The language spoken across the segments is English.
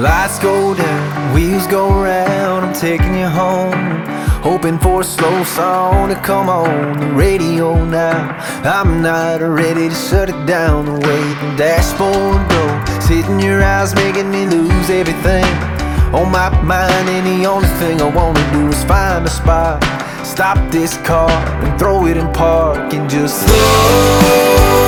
Lights go down, wheels go round, I'm taking you home. Hoping for a slow song to come on the radio now. I'm not ready to shut it down the way the dashboard goes. Hitting your eyes, making me lose everything on my mind. And the only thing I wanna do is find a spot, stop this car and throw it in park and just slow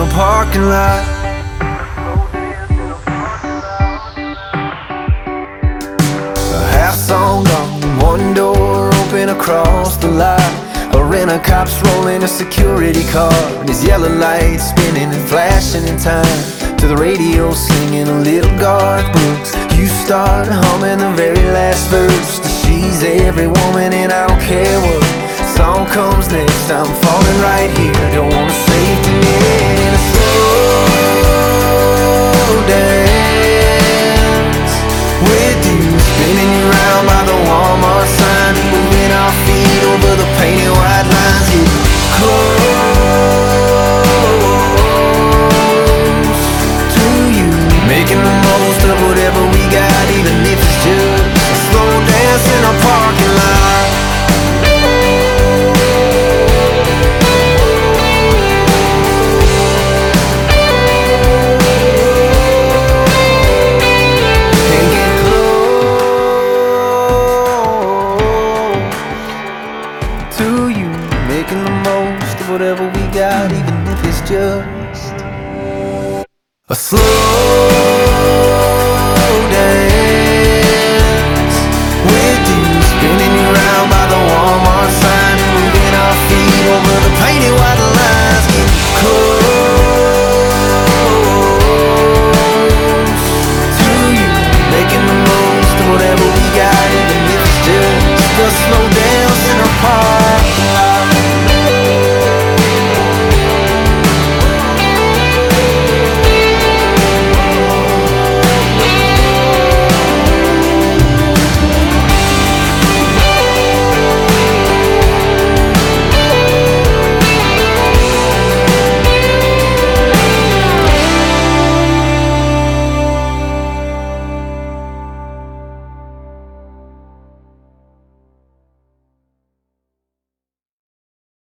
a parking lot. A half song gone, one door open across the lot. A rent a cops rolling a security car, his yellow lights spinning and flashing in time. To the radio singing a little Garth Brooks. You start humming the very last verse. She's every woman, and I don't care what song comes next. I'm falling right here. Don't wanna making the most of whatever we got, even if it's just a slow